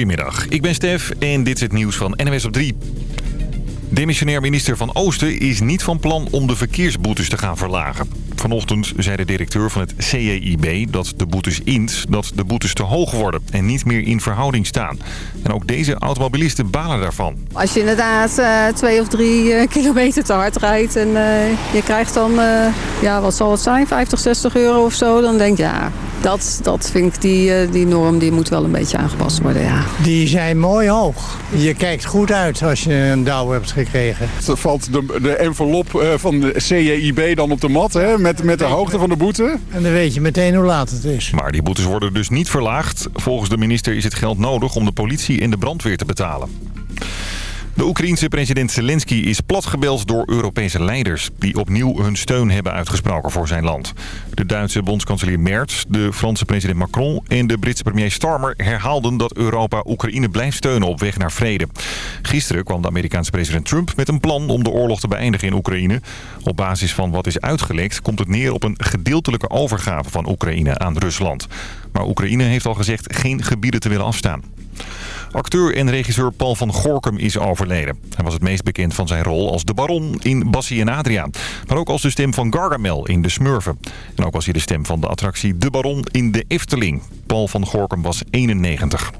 Goedemiddag, ik ben Stef en dit is het nieuws van NWS op 3. Demissionair minister Van Oosten is niet van plan om de verkeersboetes te gaan verlagen. Vanochtend zei de directeur van het CEIB dat de boetes int dat de boetes te hoog worden en niet meer in verhouding staan. En ook deze automobilisten balen daarvan. Als je inderdaad uh, twee of drie uh, kilometer te hard rijdt en uh, je krijgt dan, ja wat zal het zijn, 50, 60 euro of zo, dan denk je ja, dat, dat vind ik die, die norm die moet wel een beetje aangepast worden, ja. Die zijn mooi hoog. Je kijkt goed uit als je een douw hebt gekregen. Er valt de, de envelop van de CEIB dan op de mat, hè? Met, met de hoogte van de boete. En dan weet je meteen hoe laat het is. Maar die boetes worden dus niet verlaagd. Volgens de minister is het geld nodig om de politie en de brandweer te betalen. De Oekraïense president Zelensky is platgebeld door Europese leiders... die opnieuw hun steun hebben uitgesproken voor zijn land. De Duitse bondskanselier Merz, de Franse president Macron... en de Britse premier Starmer herhaalden dat Europa Oekraïne blijft steunen op weg naar vrede. Gisteren kwam de Amerikaanse president Trump met een plan om de oorlog te beëindigen in Oekraïne. Op basis van wat is uitgelekt komt het neer op een gedeeltelijke overgave van Oekraïne aan Rusland. Maar Oekraïne heeft al gezegd geen gebieden te willen afstaan. Acteur en regisseur Paul van Gorkum is overleden. Hij was het meest bekend van zijn rol als de baron in Bassie en Adriaan. Maar ook als de stem van Gargamel in De Smurfen. En ook was hij de stem van de attractie De Baron in de Efteling. Paul van Gorkum was 91.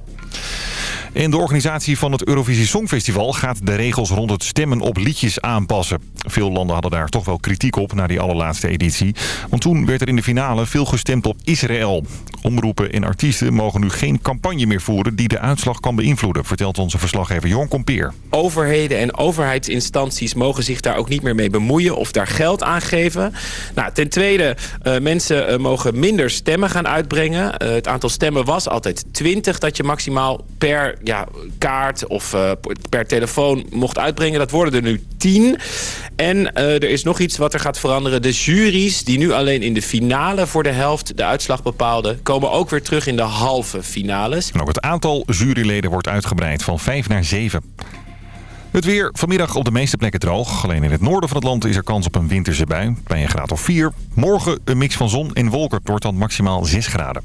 En de organisatie van het Eurovisie Songfestival gaat de regels rond het stemmen op liedjes aanpassen. Veel landen hadden daar toch wel kritiek op na die allerlaatste editie. Want toen werd er in de finale veel gestemd op Israël. Omroepen en artiesten mogen nu geen campagne meer voeren die de uitslag kan beïnvloeden, vertelt onze verslaggever Johan Kompeer. Overheden en overheidsinstanties mogen zich daar ook niet meer mee bemoeien of daar geld aan geven. Nou, ten tweede, uh, mensen uh, mogen minder stemmen gaan uitbrengen. Uh, het aantal stemmen was altijd 20 dat je maximaal per ja, kaart of uh, per telefoon mocht uitbrengen. Dat worden er nu 10. En uh, er is nog iets wat er gaat veranderen. De juries die nu alleen in de finale voor de helft de uitslag bepaalden... komen ook weer terug in de halve finales. En ook het aantal juryleden wordt uitgebreid van 5 naar 7. Het weer vanmiddag op de meeste plekken droog. Alleen in het noorden van het land is er kans op een winterse bui. Bij een graad of 4. Morgen een mix van zon en wolken. Het wordt dan maximaal 6 graden.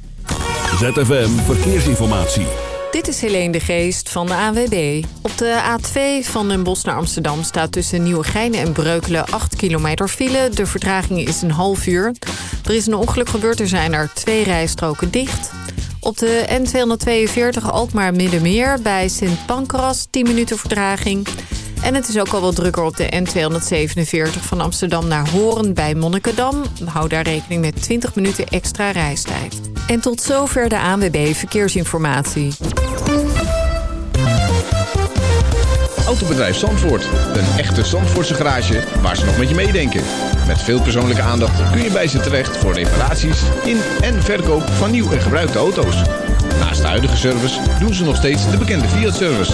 ZFM Verkeersinformatie. Dit is Helene de Geest van de ANWB. Op de A2 van Den Bosch naar Amsterdam staat tussen Nieuwegein en Breukelen 8 kilometer file. De vertraging is een half uur. Er is een ongeluk gebeurd, er zijn er twee rijstroken dicht. Op de N242 Alkmaar Middenmeer bij Sint Pancras 10 minuten vertraging. En het is ook al wat drukker op de N247 van Amsterdam naar Horen bij Monnikendam. Hou daar rekening met 20 minuten extra reistijd. En tot zover de ANWB Verkeersinformatie. Autobedrijf Zandvoort. Een echte Zandvoortse garage waar ze nog met je meedenken. Met veel persoonlijke aandacht kun je bij ze terecht voor reparaties in en verkoop van nieuw en gebruikte auto's. Naast de huidige service doen ze nog steeds de bekende Fiat-service.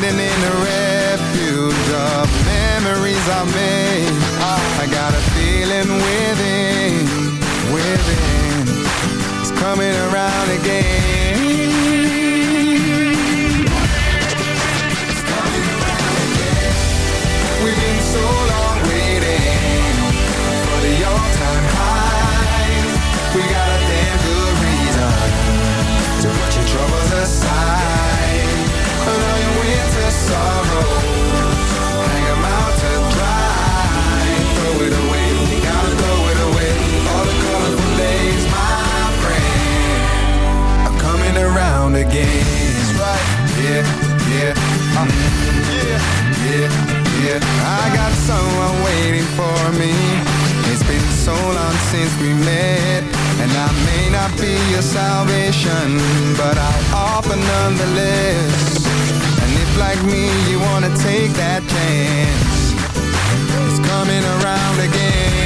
hiding in the refuge of memories I made. I got a feeling within, within, it's coming around again. We've been so long waiting for the all-time high. We got a damn good reason to put your troubles aside. Out to dry. Throw it away, throw it away. All the colorful days, my friend, are coming yeah, yeah, uh, yeah, yeah, yeah. I got someone waiting for me. It's been so long since we met, and I may not be your salvation, but I'll offer nonetheless. Like me you wanna take that chance, it's coming around again.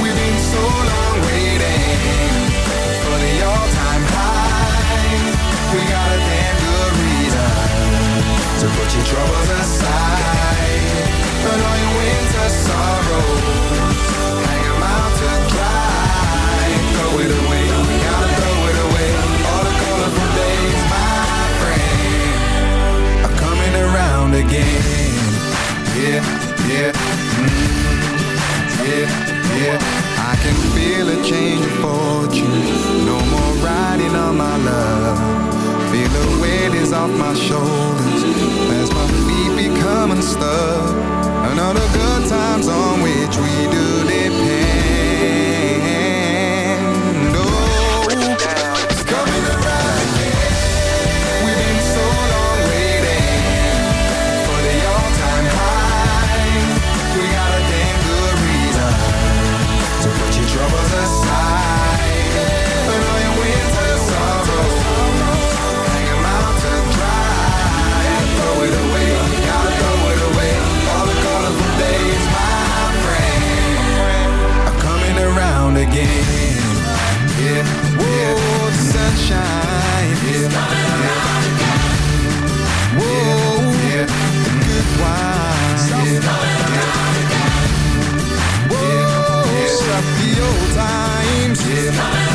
We've been so long waiting for the all-time high. We got a damn good reason to put your troubles aside. And all your winter sorrows, again. Mm, yeah, yeah, mm, yeah, yeah. I can feel a change of fortune. No more riding on my love. Feel the weight is off my shoulders as my feet become unstuck. Another good times on which we do depend. shine. Yeah. yeah. Whoa, good Whoa, the old times. Yeah.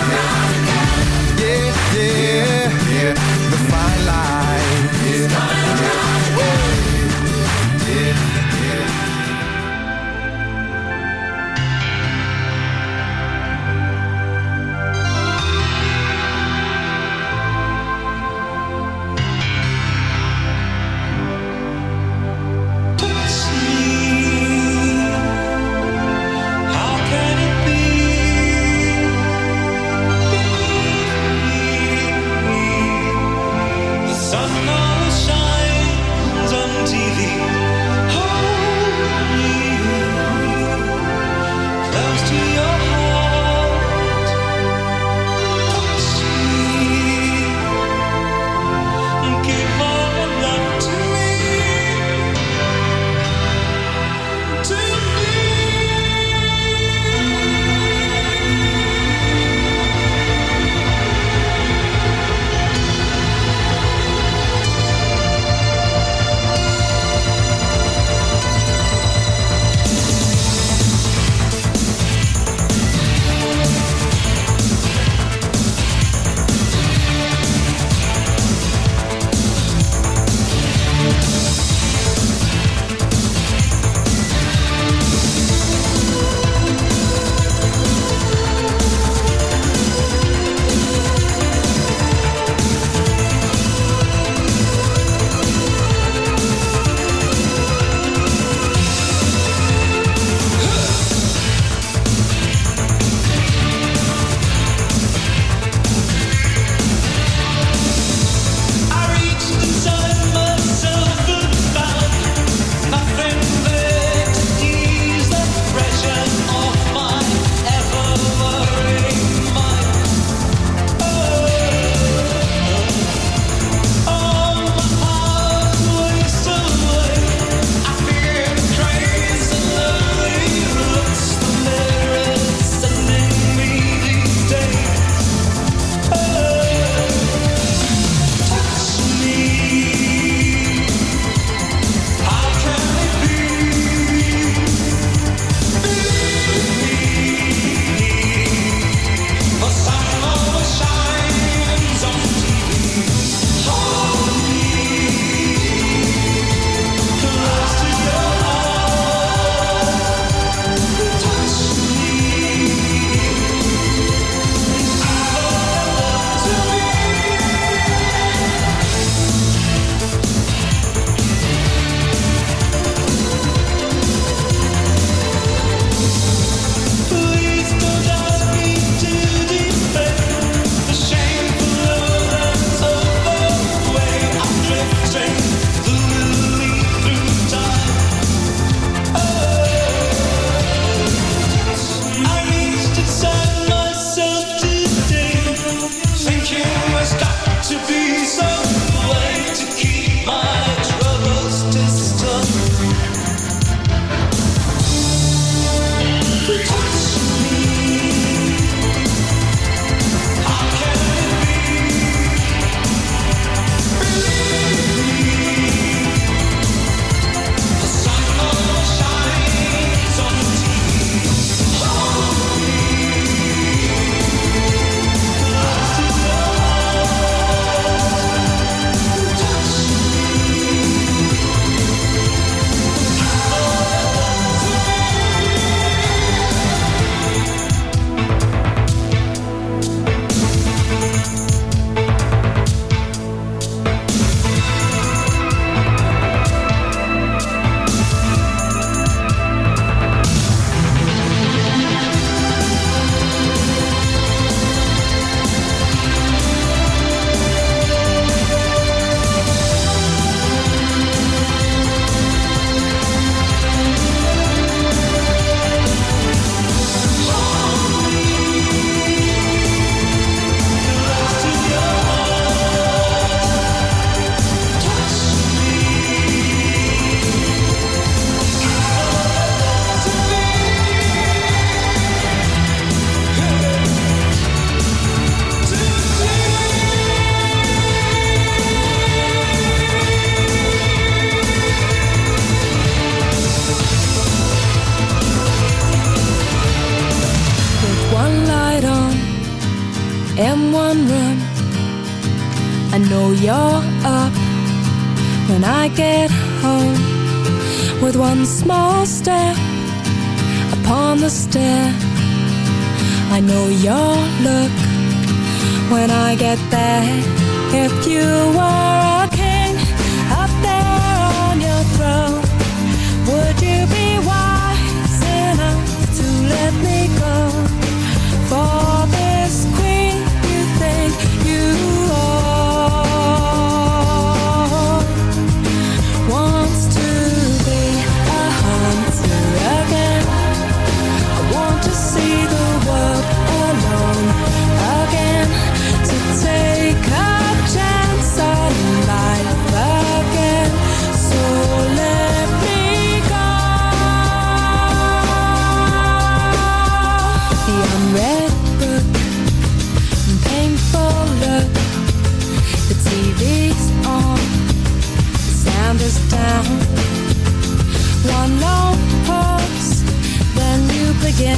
again.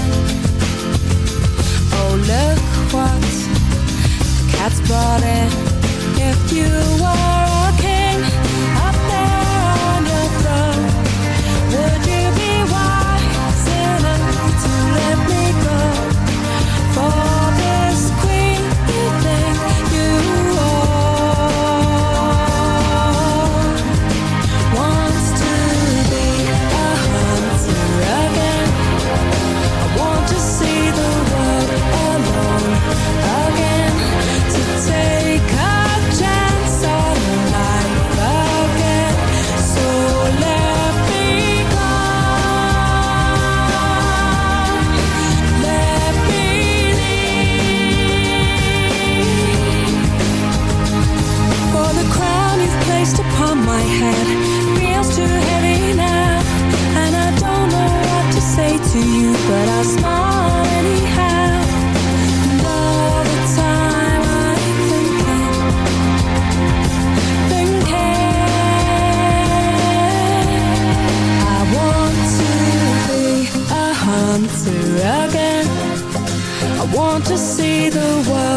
Oh, look what the cat's brought in. If you were the world.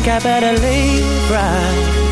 think I better leave right?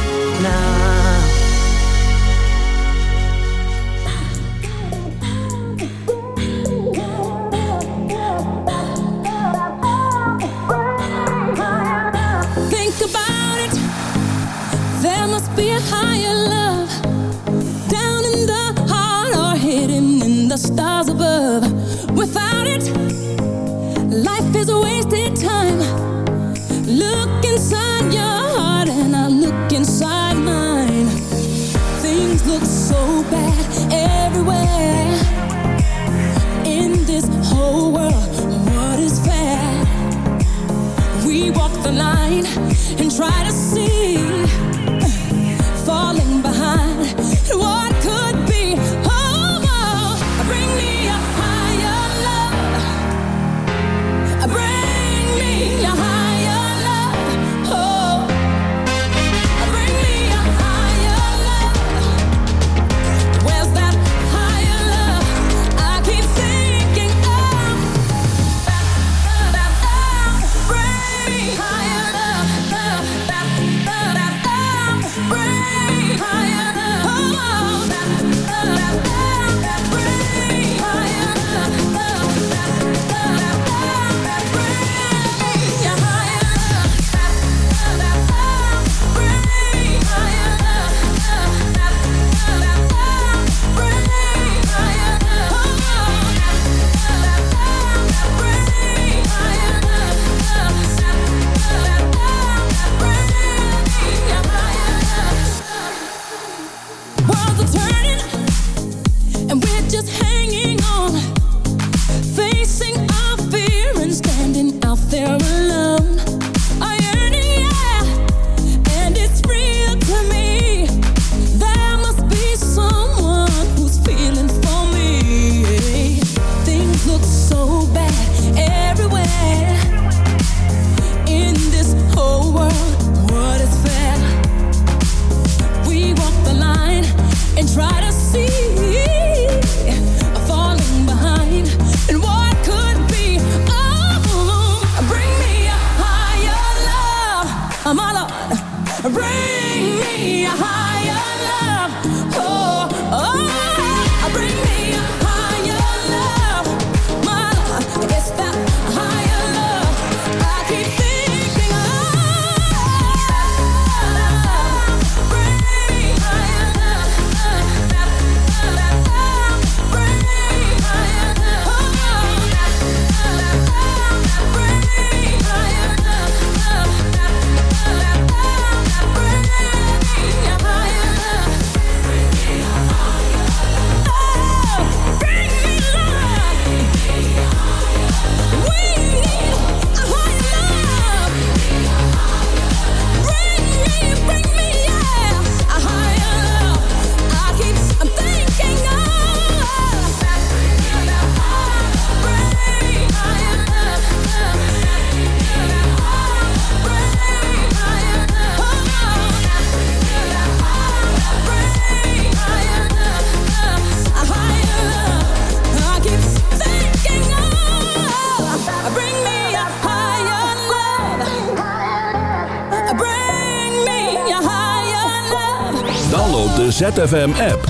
ZFM-app.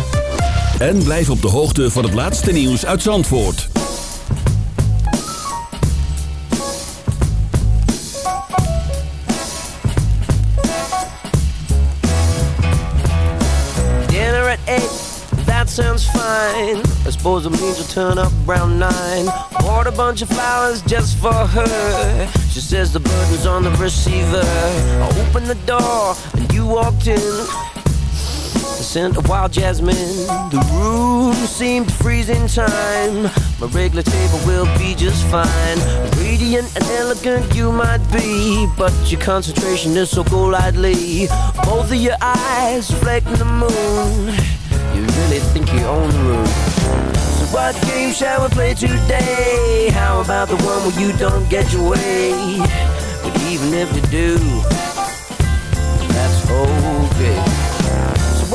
En blijf op de hoogte van het laatste nieuws uit Zandvoort. Dinner at 8, that sounds fine. I suppose it means to turn up around 9. Bought a bunch of flowers just for her. She says the burden's on the receiver. I opened the door and you walked in. Scent of wild jasmine. The room seemed to freeze in time. My regular table will be just fine. Radiant and elegant you might be, but your concentration is so golightly. Both of your eyes reflecting the moon. You really think you own the room. So what game shall we play today? How about the one where you don't get your way? But even if you do, that's okay.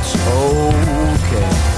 that's okay.